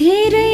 धेरैलाई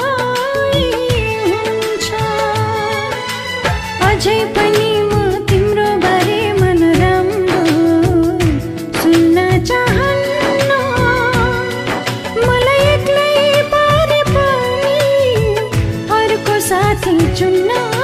చున్నా